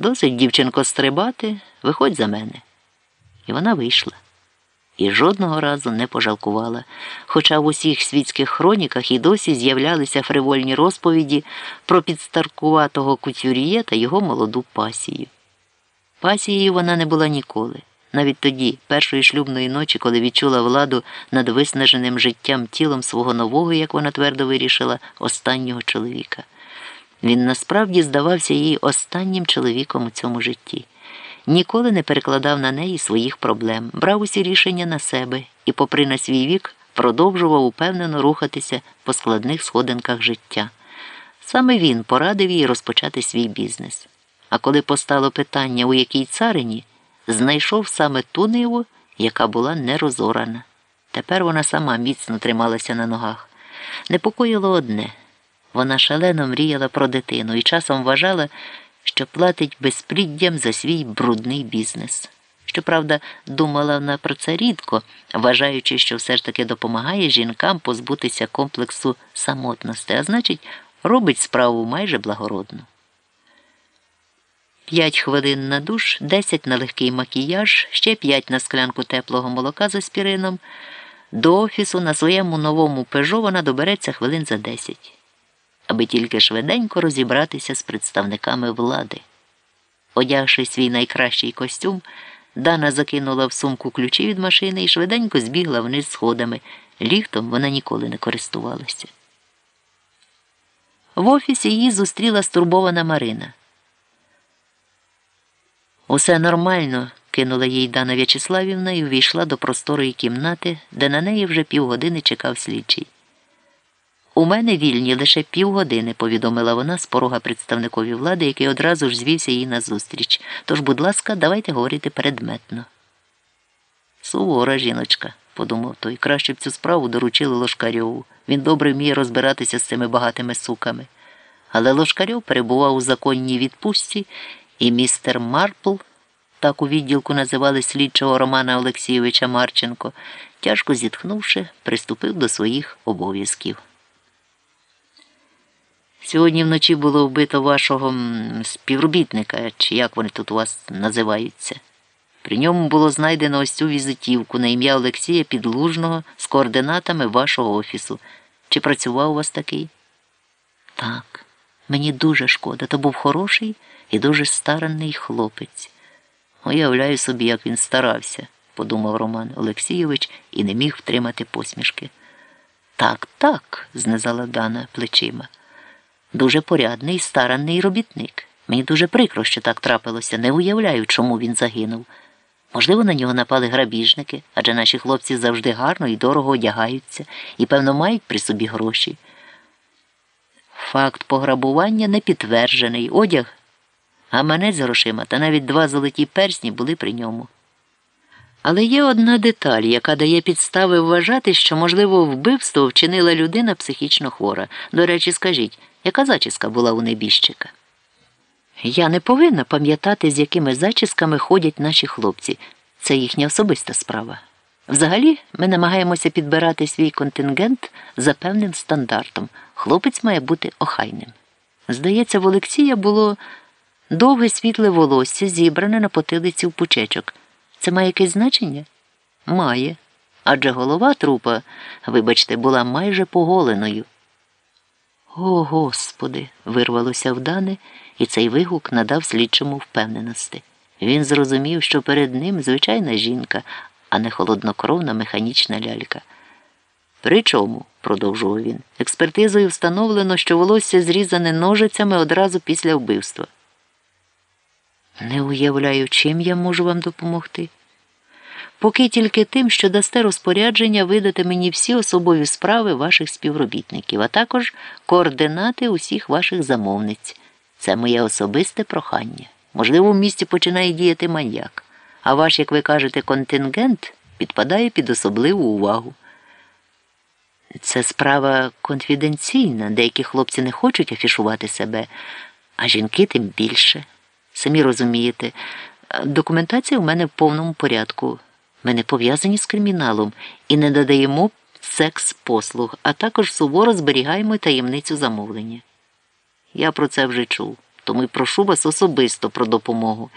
Досить, дівчинко, стрибати, виходь за мене. І вона вийшла. І жодного разу не пожалкувала, хоча в усіх світських хроніках і досі з'являлися фривольні розповіді про підстаркуватого кутюр'є та його молоду пасію. Пасією вона не була ніколи, навіть тоді, першої шлюбної ночі, коли відчула владу над виснаженим життям тілом свого нового, як вона твердо вирішила, останнього чоловіка. Він насправді здавався їй останнім чоловіком у цьому житті. Ніколи не перекладав на неї своїх проблем, брав усі рішення на себе і, попри на свій вік, продовжував упевнено рухатися по складних сходинках життя. Саме він порадив їй розпочати свій бізнес. А коли постало питання, у якій царині, знайшов саме ту ниву, яка була нерозорана. Тепер вона сама міцно трималася на ногах. Непокоїло одне. Вона шалено мріяла про дитину і часом вважала, що платить безпліддям за свій брудний бізнес. Щоправда, думала вона про це рідко, вважаючи, що все ж таки допомагає жінкам позбутися комплексу самотності, а значить, робить справу майже благородну. П'ять хвилин на душ, десять на легкий макіяж, ще п'ять на склянку теплого молока з аспірином. До офісу на своєму новому пежо вона добереться хвилин за десять аби тільки швиденько розібратися з представниками влади. Одягши свій найкращий костюм, Дана закинула в сумку ключі від машини і швиденько збігла вниз сходами. Ліфтом вона ніколи не користувалася. В офісі її зустріла стурбована Марина. Усе нормально, кинула їй Дана В'ячеславівна і увійшла до просторої кімнати, де на неї вже півгодини чекав слідчий. У мене вільні лише півгодини, повідомила вона з порога представникові влади, який одразу ж звівся їй назустріч. Тож, будь ласка, давайте говорити предметно. Сувора жіночка, подумав той, краще б цю справу доручили Лошкарьову. Він добре вміє розбиратися з цими багатими суками. Але Лошкарьов перебував у законній відпустці, і містер Марпл, так у відділку називали слідчого Романа Олексійовича Марченко, тяжко зітхнувши, приступив до своїх обов'язків. Сьогодні вночі було вбито вашого співробітника, чи як вони тут у вас називаються. При ньому було знайдено ось цю візитівку на ім'я Олексія Підлужного з координатами вашого офісу. Чи працював у вас такий? Так, мені дуже шкода. То був хороший і дуже старанний хлопець. Уявляю собі, як він старався, подумав Роман Олексійович і не міг втримати посмішки. Так, так, знизала Дана плечима. Дуже порядний, старанний робітник. Мені дуже прикро, що так трапилося. Не уявляю, чому він загинув. Можливо, на нього напали грабіжники, адже наші хлопці завжди гарно і дорого одягаються і, певно, мають при собі гроші. Факт пограбування не підтверджений. Одяг, гаманець з грошима та навіть два золоті персні були при ньому. Але є одна деталь, яка дає підстави вважати, що, можливо, вбивство вчинила людина психічно хвора. До речі, скажіть, яка зачіска була у небіжчика? Я не повинна пам'ятати, з якими зачісками ходять наші хлопці. Це їхня особиста справа. Взагалі, ми намагаємося підбирати свій контингент за певним стандартом. Хлопець має бути охайним. Здається, в Олексія було довге світле волосся, зібране на потилиці в пучечок. Це має якесь значення? Має. Адже голова трупа, вибачте, була майже поголеною. О, Господи! вирвалося в Дани, і цей вигук надав слідчому впевненості. Він зрозумів, що перед ним звичайна жінка, а не холоднокровна механічна лялька. Причому, продовжував він, експертизою встановлено, що волосся зрізане ножицями одразу після вбивства. Не уявляю, чим я можу вам допомогти. Поки тільки тим, що дасте розпорядження видати мені всі особові справи ваших співробітників, а також координати усіх ваших замовниць. Це моє особисте прохання. Можливо, в місті починає діяти маньяк, а ваш, як ви кажете, контингент підпадає під особливу увагу. Це справа конфіденційна, деякі хлопці не хочуть афішувати себе, а жінки тим більше. Самі розумієте, документація у мене в повному порядку. Ми не пов'язані з криміналом і не додаємо секс послуг, а також суворо зберігаємо таємницю замовлення. Я про це вже чув. тому й прошу вас особисто про допомогу.